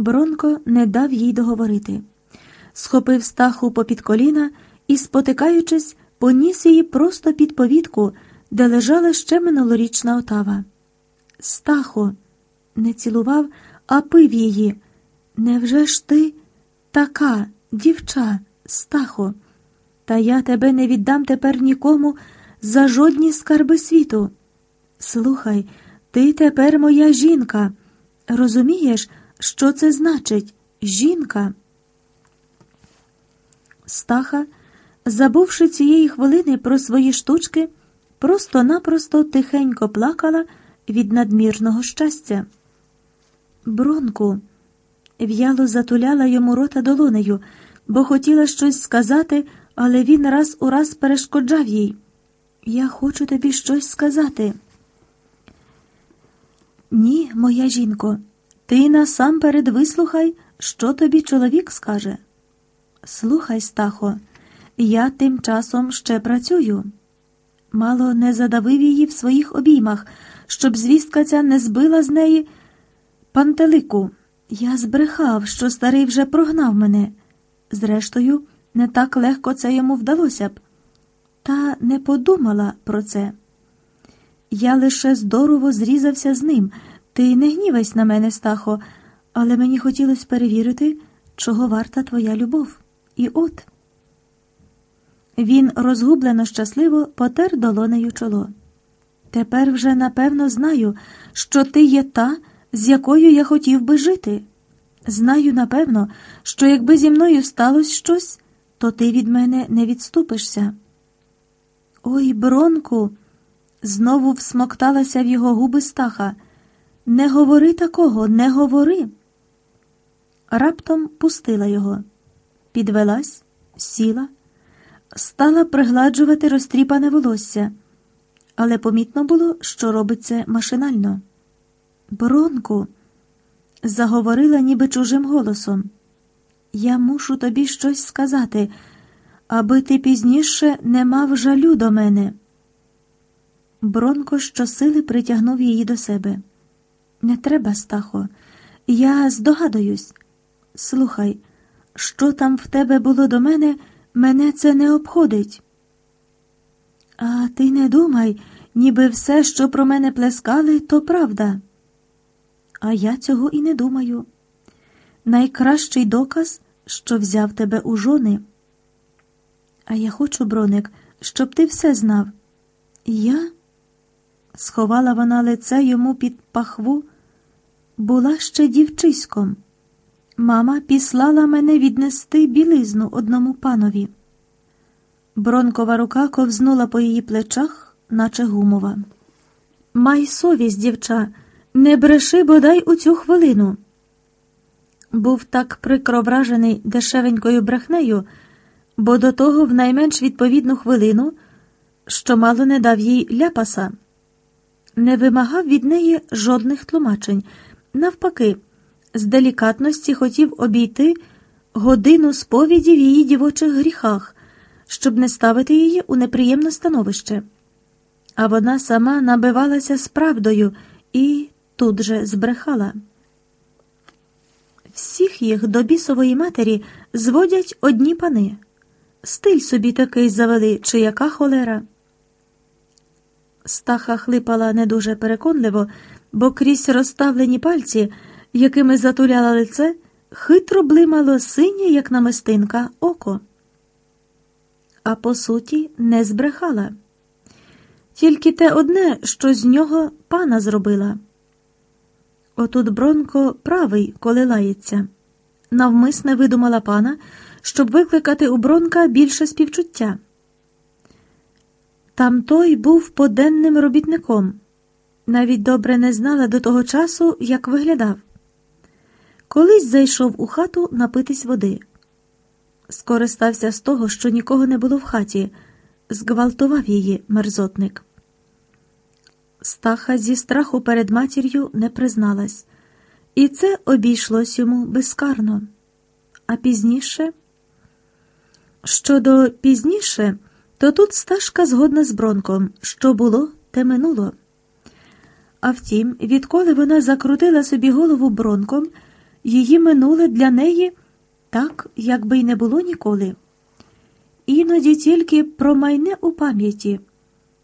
Бронко не дав їй договорити. Схопив стаху попід коліна і, спотикаючись, поніс її просто під повітку, де лежала ще минулорічна отава. Стахо, не цілував, а пив її. Невже ж ти така, дівча, стахо? Та я тебе не віддам тепер нікому за жодні скарби світу. Слухай, ти тепер моя жінка. Розумієш, що це значить жінка? Стаха, забувши цієї хвилини про свої штучки, просто-напросто тихенько плакала від надмірного щастя. Бронку в'яло затуляла йому рота долонею, бо хотіла щось сказати, але він раз у раз перешкоджав їй. Я хочу тобі щось сказати. Ні, моя жінко, ти насамперед вислухай, що тобі чоловік скаже. Слухай, Стахо, я тим часом ще працюю. Мало не задавив її в своїх обіймах, щоб звістка ця не збила з неї пантелику. Я збрехав, що старий вже прогнав мене. Зрештою, не так легко це йому вдалося б. Та не подумала про це. Я лише здорово зрізався з ним. Ти не гнівайся на мене, Стахо, але мені хотілося перевірити, чого варта твоя любов. І от. Він розгублено щасливо потер долонею чоло. Тепер вже напевно знаю, що ти є та, з якою я хотів би жити. Знаю, напевно, що якби зі мною сталося щось, то ти від мене не відступишся. Ой, Бронку, знову всмокталася в його губи стаха. Не говори такого, не говори. Раптом пустила його, підвелась, сіла, стала пригладжувати розтріпане волосся, але помітно було, що робить це машинально. Бронку, заговорила ніби чужим голосом. Я мушу тобі щось сказати, аби ти пізніше не мав жалю до мене. Бронко щосили притягнув її до себе. Не треба, Стахо, я здогадуюсь. Слухай, що там в тебе було до мене, мене це не обходить. А ти не думай, ніби все, що про мене плескали, то правда. А я цього і не думаю. Найкращий доказ, що взяв тебе у жони. А я хочу, броник, щоб ти все знав. Я? Сховала вона лице йому під пахву, була ще дівчиськом. Мама післала мене віднести білизну одному панові. Бронкова рука ковзнула по її плечах, наче гумова. Май совість, дівча, не бреши бодай у цю хвилину. Був так прикро вражений дешевенькою брехнею, бо до того в найменш відповідну хвилину, що мало не дав їй ляпаса, не вимагав від неї жодних тлумачень. Навпаки, з делікатності хотів обійти годину сповіді в її дівочих гріхах, щоб не ставити її у неприємне становище. А вона сама набивалася з правдою і тут же збрехала. Всіх їх до бісової матері зводять одні пани. Стиль собі такий завели, чи яка холера. Стаха хлипала не дуже переконливо, бо крізь розставлені пальці, якими затуляла лице, хитро блимало синє, як намистинка, око. А по суті, не збрехала. Тільки те одне, що з нього пана зробила. Отут Бронко правий, коли лається. Навмисне видумала пана, щоб викликати у Бронка більше співчуття. Там той був поденним робітником, навіть добре не знала до того часу, як виглядав. Колись зайшов у хату напитись води. Скористався з того, що нікого не було в хаті, зґвалтував її мерзотник. Стаха зі страху перед матір'ю не призналась, і це обійшлось йому безкарно. А пізніше, щодо пізніше, то тут сташка згодна з Бронком, що було, те минуло. А втім, відколи вона закрутила собі голову бронком, її минуле для неї так, якби й не було ніколи. Іноді тільки промайне у пам'яті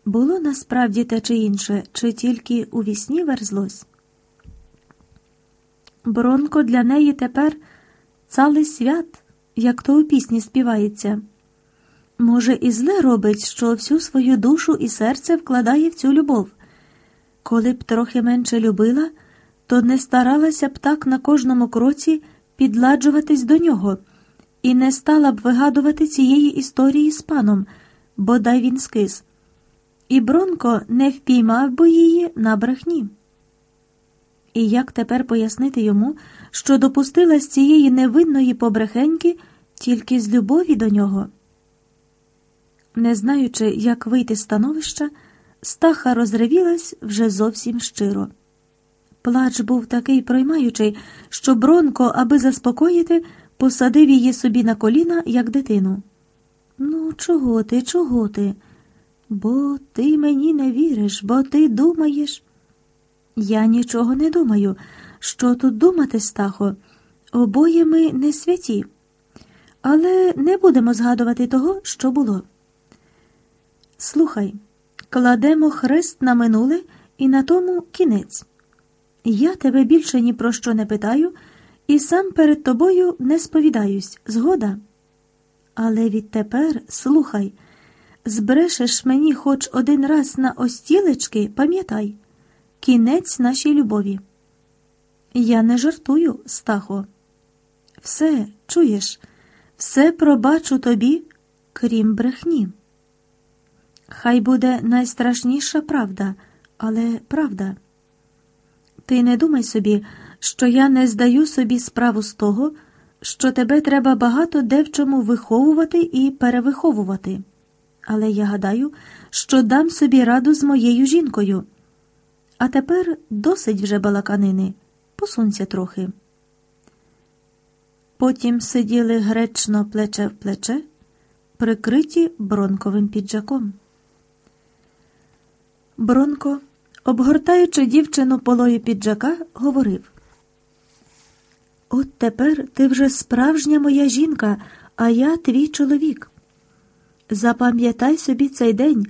було насправді те чи інше, чи тільки у вісні верзлось. Бронко для неї тепер цалий свят, як то у пісні співається. Може, і зле робить, що всю свою душу і серце вкладає в цю любов. Коли б трохи менше любила, то не старалася б так на кожному кроці підладжуватись до нього і не стала б вигадувати цієї історії з паном, бодай він скис. І Бронко не впіймав би її на брехні. І як тепер пояснити йому, що допустила з цієї невинної побрехеньки тільки з любові до нього? Не знаючи, як вийти з становища, стаха розревілась вже зовсім щиро. Плач був такий проймаючий, що Бронко, аби заспокоїти, посадив її собі на коліна, як дитину. Ну, чого ти, чого ти? Бо ти мені не віриш, бо ти думаєш. Я нічого не думаю. Що тут думати, Стахо? Обоє ми не святі. Але не будемо згадувати того, що було. Слухай, кладемо хрест на минуле і на тому кінець. Я тебе більше ні про що не питаю і сам перед тобою не сповідаюсь, згода. Але відтепер слухай, збрешеш мені хоч один раз на остілечки, пам'ятай, кінець нашій любові. Я не жартую, Стахо. Все, чуєш, все пробачу тобі, крім брехні. Хай буде найстрашніша правда, але правда. Ти не думай собі, що я не здаю собі справу з того, що тебе треба багато де в чому виховувати і перевиховувати. Але я гадаю, що дам собі раду з моєю жінкою. А тепер досить вже балаканини, посунься трохи. Потім сиділи гречно плече в плече, прикриті бронковим піджаком. Бронко, обгортаючи дівчину полою піджака, говорив От тепер ти вже справжня моя жінка, а я твій чоловік. Запам'ятай собі цей день,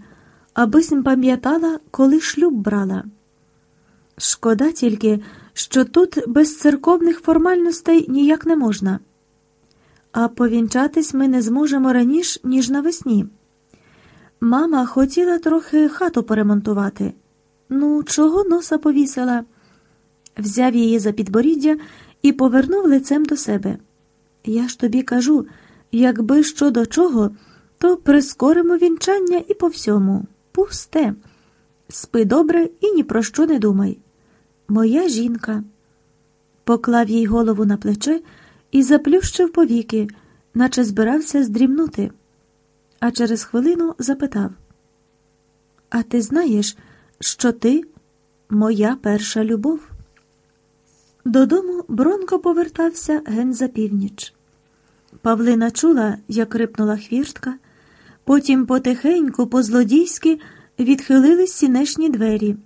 абись пам'ятала, коли шлюб брала. Шкода тільки, що тут без церковних формальностей ніяк не можна. А повінчатись ми не зможемо раніше, ніж навесні. Мама хотіла трохи хату поремонтувати. Ну, чого носа повісила? Взяв її за підборіддя і повернув лицем до себе. Я ж тобі кажу, якби що до чого, то прискоримо вінчання і по всьому. Пусте. Спи добре і ні про що не думай. Моя жінка. Поклав їй голову на плече і заплющив повіки, наче збирався здрімнути а через хвилину запитав: А ти знаєш, що ти моя перша любов? Додому Бронко повертався ген за північ. Павлина чула, як рипнула хвіртка, потім потихеньку, по-злодійськи, відхилились сінешні двері.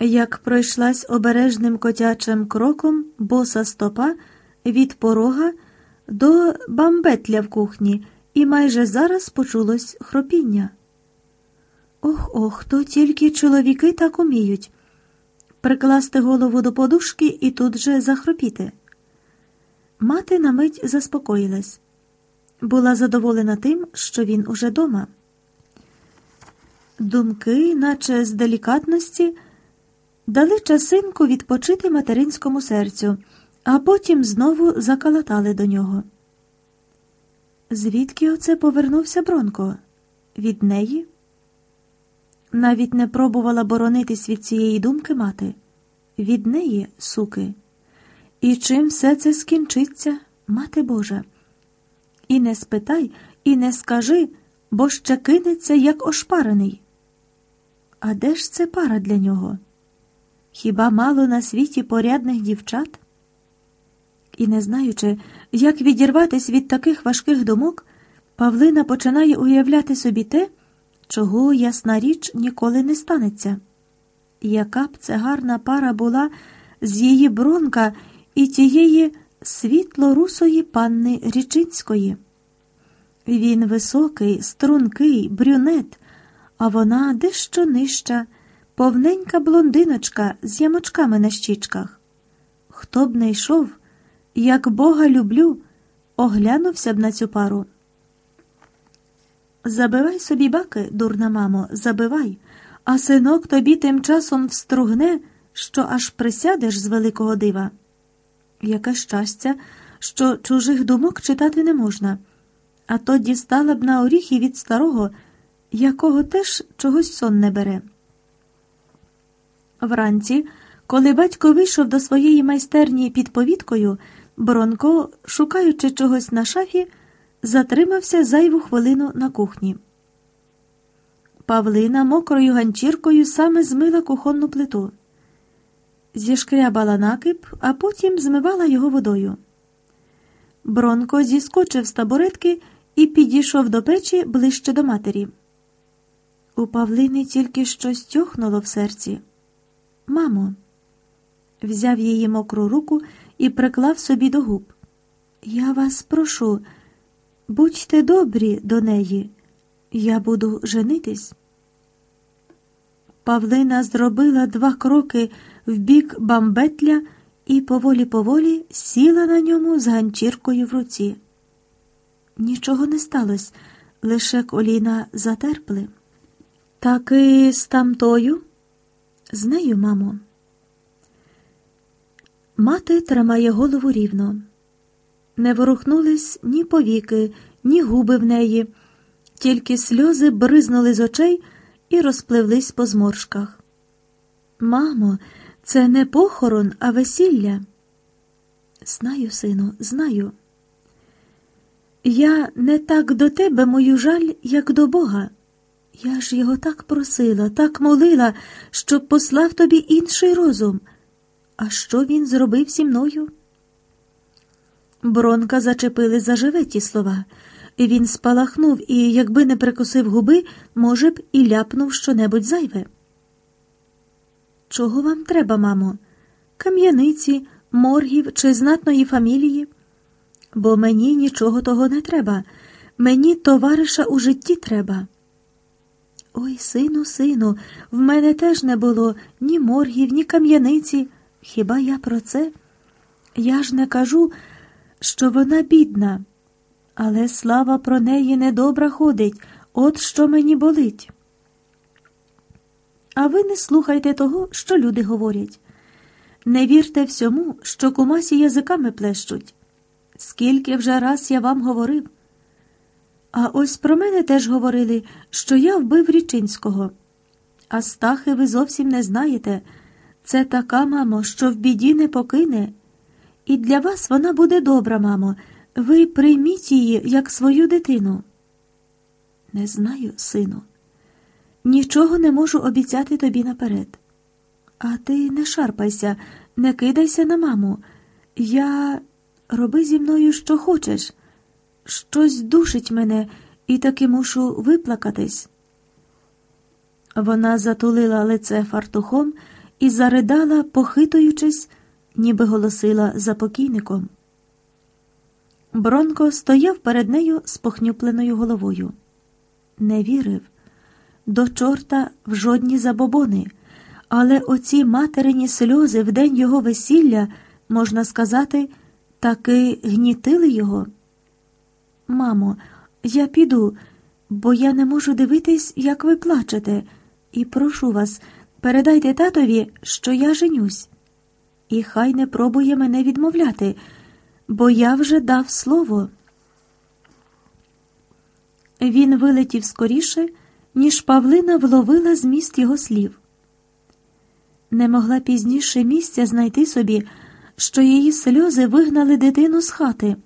Як пройшлась обережним котячим кроком боса стопа від порога до бамбетля в кухні і майже зараз почулось хропіння. Ох ох, то тільки чоловіки так уміють прикласти голову до подушки і тут же захропіти. Мати на мить заспокоїлась, була задоволена тим, що він уже дома. Думки, наче з делікатності, дали часинку відпочити материнському серцю, а потім знову закалатали до нього. Звідки оце повернувся Бронко? Від неї? Навіть не пробувала боронитись від цієї думки мати. Від неї, суки. І чим все це скінчиться, мати Божа? І не спитай, і не скажи, бо ще кинеться, як ошпарений. А де ж це пара для нього? Хіба мало на світі порядних дівчат? І, не знаючи, як відірватись від таких важких думок, Павлина починає уявляти собі те, чого, ясна річ, ніколи не станеться. Яка б це гарна пара була з її бронка і тієї світло-русої панни Річинської. Він високий, стрункий, брюнет, а вона дещо нижча, повненька блондиночка з ямочками на щічках. Хто б не йшов, як Бога люблю, оглянувся б на цю пару. Забивай собі баки, дурна мамо, забивай, а синок тобі тим часом встругне, що аж присядеш з великого дива. Яке щастя, що чужих думок читати не можна, а то дістала б на оріхи від старого, якого теж чогось сон не бере. Вранці, коли батько вийшов до своєї майстерні під повідкою, Бронко, шукаючи чогось на шафі, затримався зайву хвилину на кухні. Павлина мокрою ганчіркою саме змила кухонну плиту, зішкрябала накип, а потім змивала його водою. Бронко зіскочив з табуретки і підійшов до печі ближче до матері. У Павлини тільки щось тьохнуло в серці. Мамо, взяв її мокру руку і приклав собі до губ. Я вас прошу, будьте добрі до неї, я буду женитись. Павлина зробила два кроки в бік бамбетля і поволі-поволі сіла на ньому з ганчіркою в руці. Нічого не сталося, лише коліна затерпли. Таки з тамтою? З нею, мамо. Мати тримає голову рівно. Не ворухнулись ні повіки, ні губи в неї, тільки сльози бризнули з очей і розпливлись по зморшках. Мамо, це не похорон, а весілля. Знаю, сину, знаю. Я не так до тебе мою жаль, як до Бога. Я ж його так просила, так молила, щоб послав тобі інший розум. А що він зробив зі мною? Бронка зачепили заживе ті слова. Він спалахнув і, якби не прикусив губи, може б, і ляпнув щонебудь зайве. Чого вам треба, мамо? Кам'яниці, моргів чи знатної фамілії? Бо мені нічого того не треба. Мені товариша у житті треба. Ой, сину, сину, в мене теж не було ні моргів, ні кам'яниці. Хіба я про це? Я ж не кажу, що вона бідна, але слава про неї недобра ходить, от що мені болить. А ви не слухайте того, що люди говорять. Не вірте всьому, що кумасі язиками плещуть. Скільки вже раз я вам говорив. А ось про мене теж говорили, що я вбив Річинського. А стахи ви зовсім не знаєте. Це така, мамо, що в біді не покине. І для вас вона буде добра, мамо. Ви прийміть її як свою дитину. Не знаю, сину. Нічого не можу обіцяти тобі наперед. А ти не шарпайся, не кидайся на маму. Я роби зі мною, що хочеш. Щось душить мене і таки мушу виплакатись. Вона затулила лице фартухом і заридала, похитуючись, ніби голосила за покійником. Бронко стояв перед нею з похнюпленою головою. Не вірив до чорта в жодні забобони, але оці материні сльози в день його весілля, можна сказати, таки гнітили його. Мамо, я піду, бо я не можу дивитись, як ви плачете, і прошу вас, передайте татові, що я женюсь. І хай не пробує мене відмовляти, бо я вже дав слово. Він вилетів скоріше, ніж Павлина вловила зміст його слів. Не могла пізніше місця знайти собі, що її сльози вигнали дитину з хати.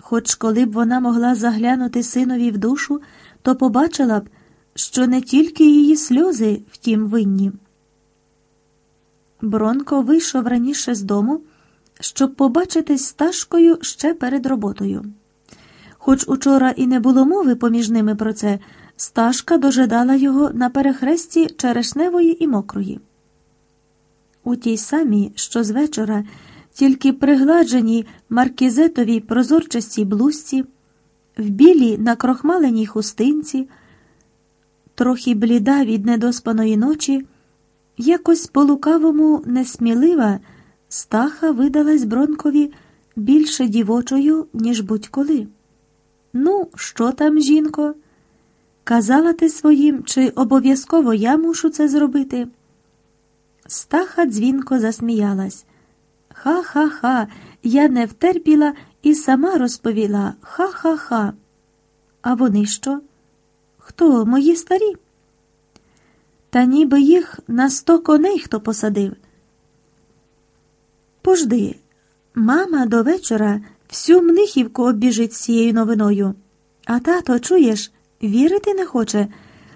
Хоч коли б вона могла заглянути синові в душу, то побачила б, що не тільки її сльози втім винні. Бронко вийшов раніше з дому, щоб побачитись з Ташкою ще перед роботою. Хоч учора і не було мови поміж ними про це, Сташка дожидала його на перехресті черешневої і мокрої. У тій самій, що з вечора, тільки пригладженій маркізетовій прозорчастій блузці, в білій накрохмаленій хустинці, трохи бліда від недоспаної ночі, якось по лукавому несмілива, стаха видалась Бронкові більше дівочою, ніж будь-коли. Ну, що там, жінко? Казала ти своїм, чи обов'язково я мушу це зробити? Стаха дзвінко засміялась. Ха-ха-ха, я не втерпіла і сама розповіла. Ха-ха-ха. А вони що? Хто мої старі? Та ніби їх на сто коней хто посадив. Пожди, мама до вечора всю мнихівку обіжить з цією новиною. А тато, чуєш, вірити не хоче.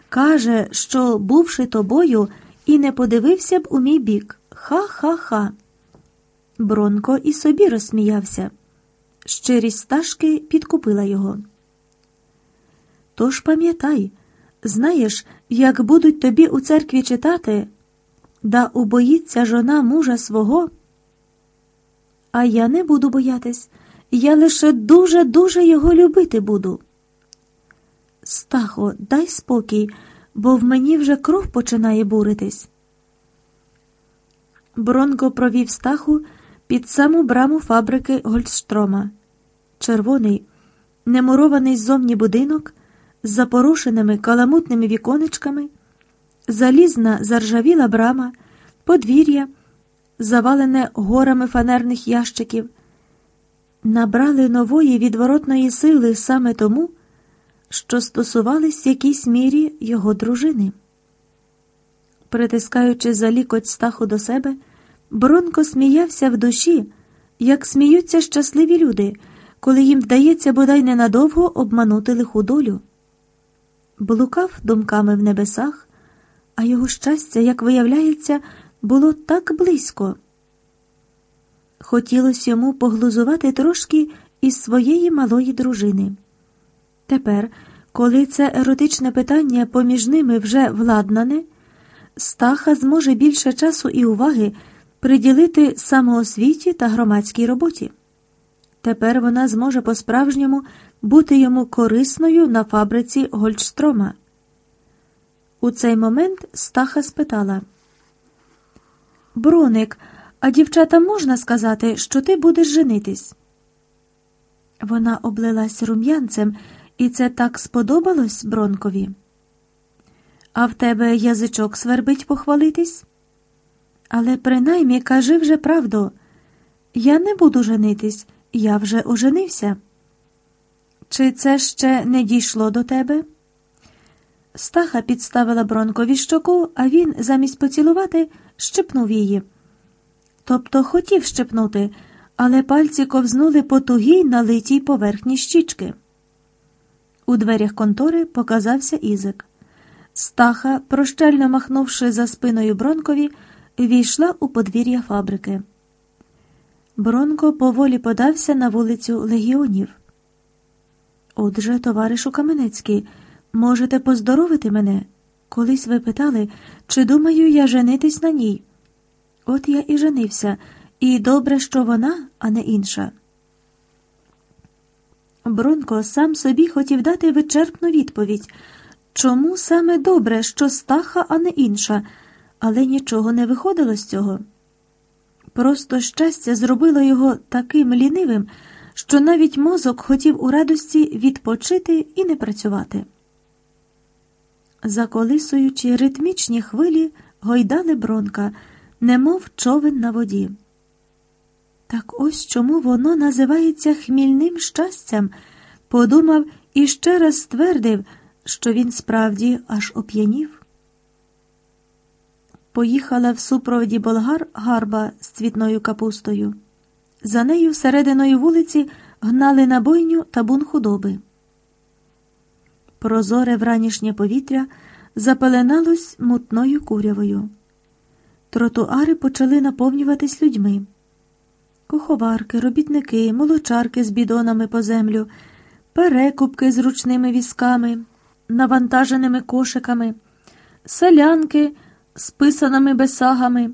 Каже, що, бувши тобою, і не подивився б у мій бік. Ха-ха-ха. Бронко і собі розсміявся. Щирість сташки підкупила його. Тож пам'ятай, знаєш, як будуть тобі у церкві читати, да убоїться жона мужа свого. А я не буду боятись, я лише дуже-дуже його любити буду. Стахо, дай спокій, бо в мені вже кров починає буритись. Бронко провів стаху під саму браму фабрики Гольдстрома. Червоний, немурований ззовні будинок з запорошеними каламутними віконечками, залізна заржавіла брама, подвір'я, завалене горами фанерних ящиків, набрали нової відворотної сили саме тому, що стосувались в якійсь мірі його дружини. Притискаючи за лікоть стаху до себе, Бронко сміявся в душі, як сміються щасливі люди, коли їм вдається бодай ненадовго обманути лиху долю. Блукав думками в небесах, а його щастя, як виявляється, було так близько. Хотілося йому поглузувати трошки із своєї малої дружини. Тепер, коли це еротичне питання поміж ними вже владнане, Стаха зможе більше часу і уваги приділити самоосвіті та громадській роботі. Тепер вона зможе по-справжньому бути йому корисною на фабриці Гольдстрома. У цей момент Стаха спитала Броник, а дівчатам можна сказати, що ти будеш женитись? Вона облилась рум'янцем, і це так сподобалось Бронкові. А в тебе язичок свербить похвалитись? Але принаймні кажи вже правду. Я не буду женитись, я вже оженився. Чи це ще не дійшло до тебе? Стаха підставила Бронкові щоку, а він, замість поцілувати, щепнув її. Тобто хотів щепнути, але пальці ковзнули по тугій налитій поверхні щічки. У дверях контори показався Ізик. Стаха, прощально махнувши за спиною Бронкові, війшла у подвір'я фабрики. Бронко поволі подався на вулицю Легіонів. Отже, товаришу Каменецький, можете поздоровити мене? Колись ви питали, чи думаю я женитись на ній. От я і женився, і добре, що вона, а не інша. Бронко сам собі хотів дати вичерпну відповідь. Чому саме добре, що стаха, а не інша, але нічого не виходило з цього. Просто щастя зробило його таким лінивим, що навіть мозок хотів у радості відпочити і не працювати. Заколисуючи ритмічні хвилі, гойдали бронка, немов човен на воді. Так ось чому воно називається хмільним щастям, подумав і ще раз ствердив що він справді аж оп'янів. Поїхала в супроводі болгар гарба з цвітною капустою. За нею всерединою вулиці гнали на бойню табун худоби. Прозоре вранішнє повітря запеленалось мутною курявою. Тротуари почали наповнюватись людьми. Куховарки, робітники, молочарки з бідонами по землю, перекупки з ручними візками навантаженими кошиками, селянки з писаними бесагами,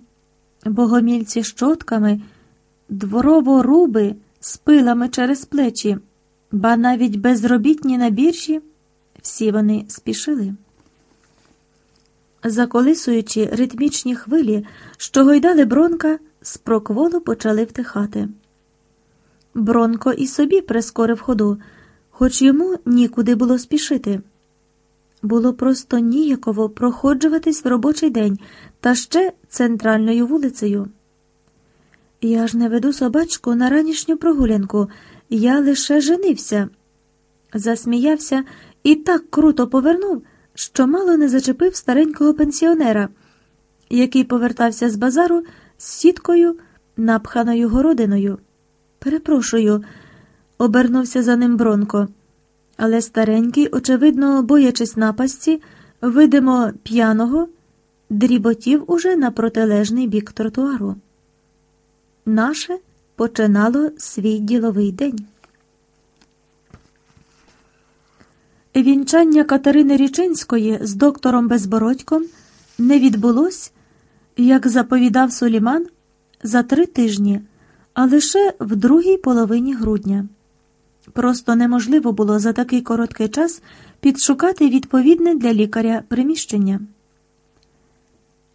богомільці щотками, Двороворуби з пилами через плечі, ба навіть безробітні на біржі, всі вони спішили. Заколисуючи ритмічні хвилі, що гойдали Бронка, з прокволу почали втихати. Бронко і собі прискорив ходу, хоч йому нікуди було спішити. Було просто ніяково проходжуватись в робочий день та ще центральною вулицею. Я ж не веду собачку на ранішню прогулянку, я лише женився. Засміявся і так круто повернув, що мало не зачепив старенького пенсіонера, який повертався з базару з сіткою, напханою городиною. Перепрошую, обернувся за ним Бронко. Але старенький, очевидно, боячись напасті, видимо, п'яного, дріботів уже на протилежний бік тротуару. Наше починало свій діловий день. Вінчання Катерини Річинської з доктором Безбородьком не відбулось, як заповідав Суліман, за три тижні, а лише в другій половині грудня. Просто неможливо було за такий короткий час підшукати відповідне для лікаря приміщення.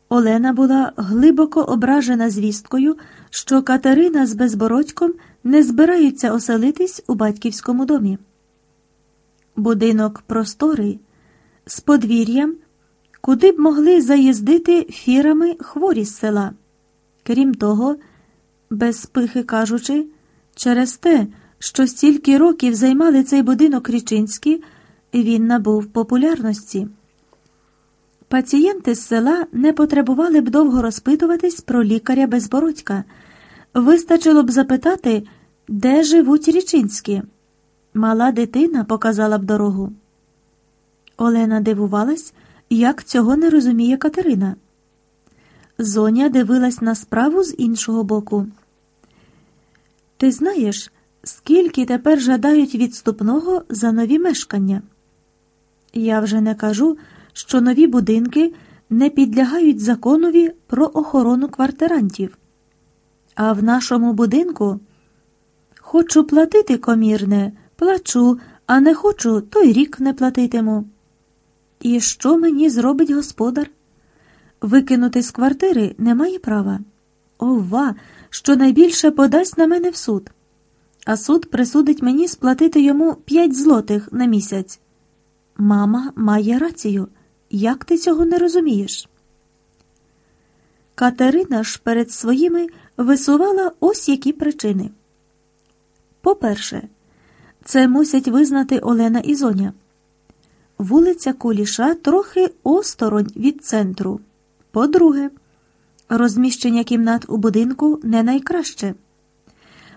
Олена була глибоко ображена звісткою, що Катерина з Безбородьком не збираються оселитись у батьківському домі. Будинок просторий, з подвір'ям, куди б могли заїздити фірами хворі з села. Крім того, без пихи кажучи, через те, що стільки років займали цей будинок Річинський, він набув популярності. Пацієнти з села не потребували б довго розпитуватись про лікаря Безбородька. Вистачило б запитати, де живуть Річинські. Мала дитина показала б дорогу. Олена дивувалась, як цього не розуміє Катерина. Зоня дивилась на справу з іншого боку. Ти знаєш, скільки тепер жадають відступного за нові мешкання? Я вже не кажу, що нові будинки не підлягають законові про охорону квартирантів. А в нашому будинку хочу платити комірне, плачу, а не хочу, то й рік не платитиму. І що мені зробить господар? Викинути з квартири немає права. Ова, що найбільше подасть на мене в суд. А суд присудить мені сплатити йому п'ять злотих на місяць. Мама має рацію. Як ти цього не розумієш? Катерина ж перед своїми висувала ось які причини. По-перше, це мусять визнати Олена і Зоня. Вулиця Куліша трохи осторонь від центру. По-друге, розміщення кімнат у будинку не найкраще.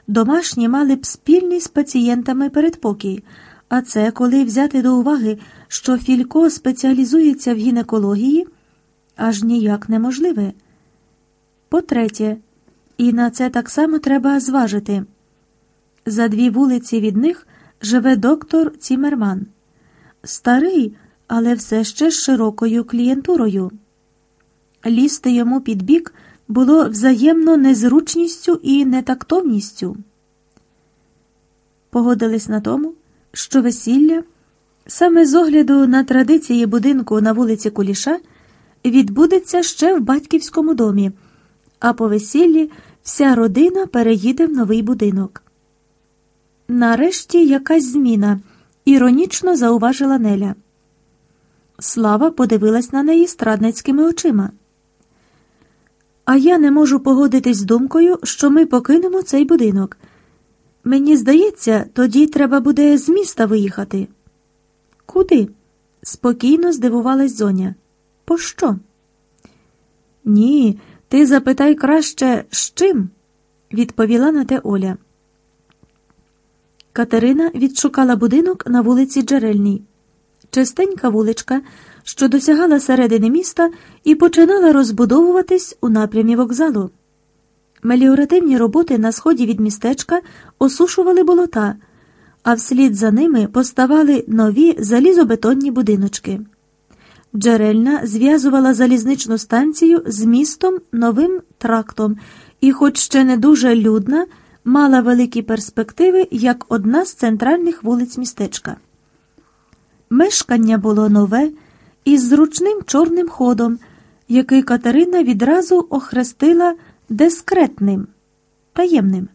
Домашні мали б спільний з пацієнтами передпокій, а це коли взяти до уваги, що Філько спеціалізується в гінекології, аж ніяк неможливе. По-третє, і на це так само треба зважити. За дві вулиці від них живе доктор Цімерман, старий, але все ще з широкою клієнтурою. Лізти йому під бік було взаємно незручністю і нетактовністю. Погодились на тому, що весілля, саме з огляду на традиції будинку на вулиці Куліша, відбудеться ще в батьківському домі, а по весіллі вся родина переїде в новий будинок. Нарешті якась зміна, іронічно зауважила Неля. Слава подивилась на неї страдницькими очима. А я не можу погодитись з думкою, що ми покинемо цей будинок. Мені здається, тоді треба буде з міста виїхати. Куди? спокійно здивувалась зоня. Пощо? Ні, ти запитай краще, з чим? відповіла на те Оля. Катерина відшукала будинок на вулиці Джерельній. Чистенька вуличка, що досягала середини міста і починала розбудовуватись у напрямі вокзалу. Меліоративні роботи на сході від містечка осушували болота, а вслід за ними поставали нові залізобетонні будиночки. Джерельна зв'язувала залізничну станцію з містом новим трактом і, хоч ще не дуже людна, мала великі перспективи як одна з центральних вулиць містечка. Мешкання було нове із зручним чорним ходом, який Катерина відразу охрестила дискретним, таємним.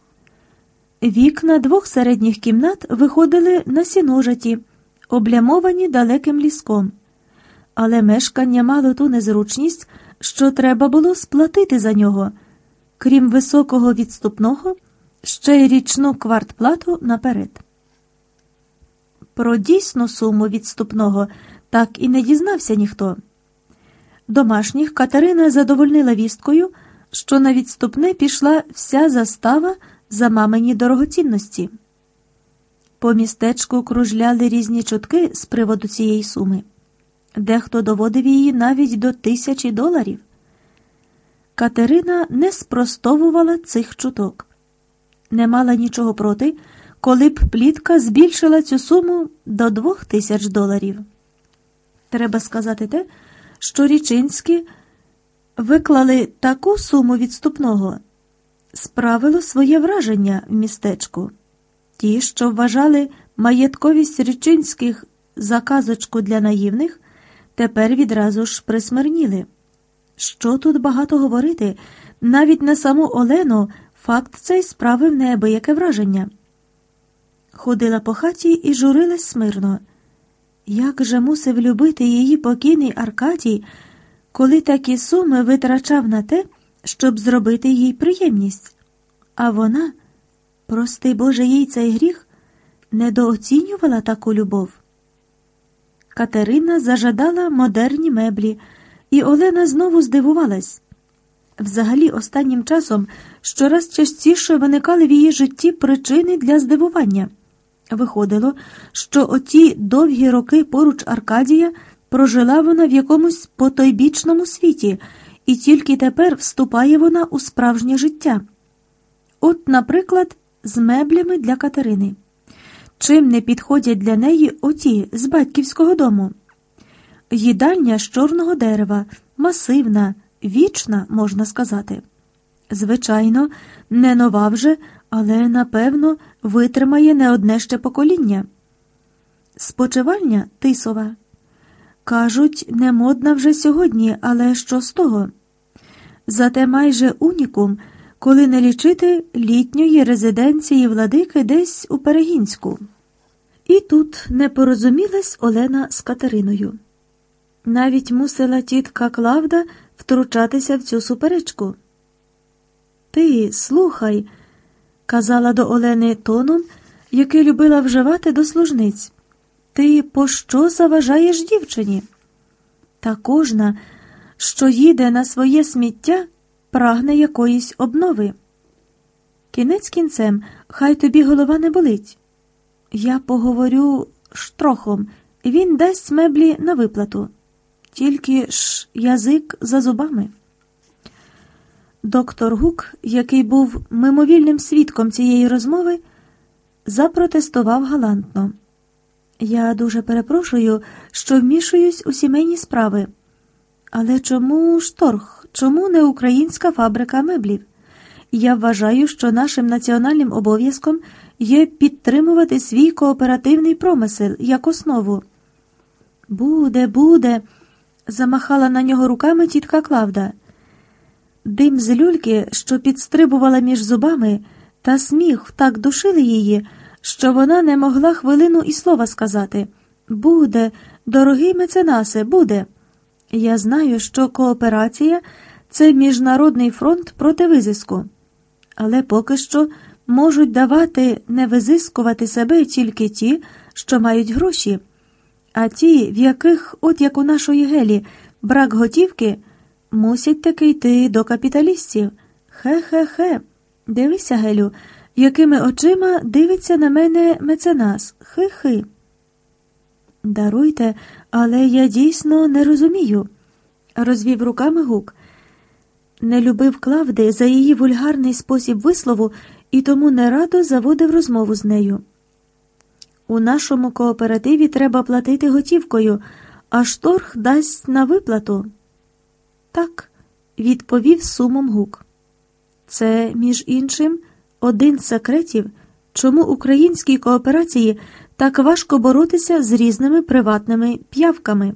Вікна двох середніх кімнат виходили на сіножаті, облямовані далеким ліском. Але мешкання мало ту незручність, що треба було сплатити за нього, крім високого відступного, ще й річну квартплату наперед. Про дійсну суму відступного так і не дізнався ніхто. Домашніх Катерина задовольнила вісткою, що на відступне пішла вся застава за мамині дорогоцінності. По містечку кружляли різні чутки з приводу цієї суми. Дехто доводив її навіть до тисячі доларів. Катерина не спростовувала цих чуток, не мала нічого проти, коли б плітка збільшила цю суму до двох тисяч доларів. Треба сказати те, що річинські виклали таку суму відступного, справило своє враження в містечку. Ті, що вважали маєтковість річинських за казочку для наївних, тепер відразу ж присмирніли. Що тут багато говорити, навіть на саму Олену факт цей справив неабияке враження. Ходила по хаті і журилась смирно. Як же мусив любити її покійний Аркадій, коли такі суми витрачав на те, щоб зробити їй приємність? А вона, прости Боже, їй цей гріх, недооцінювала таку любов. Катерина зажадала модерні меблі, і Олена знову здивувалась. Взагалі, останнім часом щораз частіше виникали в її житті причини для здивування. Виходило, що оті довгі роки поруч Аркадія прожила вона в якомусь потойбічному світі, і тільки тепер вступає вона у справжнє життя. От, наприклад, з меблями для Катерини. Чим не підходять для неї оті з батьківського дому? Їдальня з чорного дерева, масивна, вічна, можна сказати. Звичайно, не нова вже, але напевно витримає не одне ще покоління. Спочивальня тисова. Кажуть, не модна вже сьогодні, але що з того? Зате майже унікум, коли не лічити літньої резиденції владики десь у Перегінську. І тут не порозумілась Олена з Катериною. Навіть мусила тітка Клавда втручатися в цю суперечку. Ти слухай, казала до Олени тоном, який любила вживати до служниць. Ти пощо заважаєш дівчині? Та кожна, що їде на своє сміття, прагне якоїсь обнови. Кінець кінцем, хай тобі голова не болить. Я поговорю штрохом, він дасть меблі на виплату. Тільки ж язик за зубами. Доктор Гук, який був мимовільним свідком цієї розмови, запротестував галантно. Я дуже перепрошую, що вмішуюсь у сімейні справи. Але чому шторг? Чому не українська фабрика меблів? Я вважаю, що нашим національним обов'язком є підтримувати свій кооперативний промисел як основу. Буде, буде, замахала на нього руками тітка Клавда. Дим з люльки, що підстрибувала між зубами, та сміх так душили її, що вона не могла хвилину і слова сказати. Буде, дорогий меценасе, буде. Я знаю, що кооперація це міжнародний фронт проти визиску, але поки що можуть давати не визискувати себе тільки ті, що мають гроші, а ті, в яких, от як у нашої гелі, брак готівки, мусять таки йти до капіталістів. Хе-хе-хе. Дивися, Гелю, якими очима дивиться на мене меценас. Хи-хи. Даруйте, але я дійсно не розумію, розвів руками гук. Не любив Клавди за її вульгарний спосіб вислову і тому не радо заводив розмову з нею. У нашому кооперативі треба платити готівкою, а шторх дасть на виплату. Так, відповів сумом гук. Це, між іншим, один з секретів, чому українській кооперації так важко боротися з різними приватними п'явками.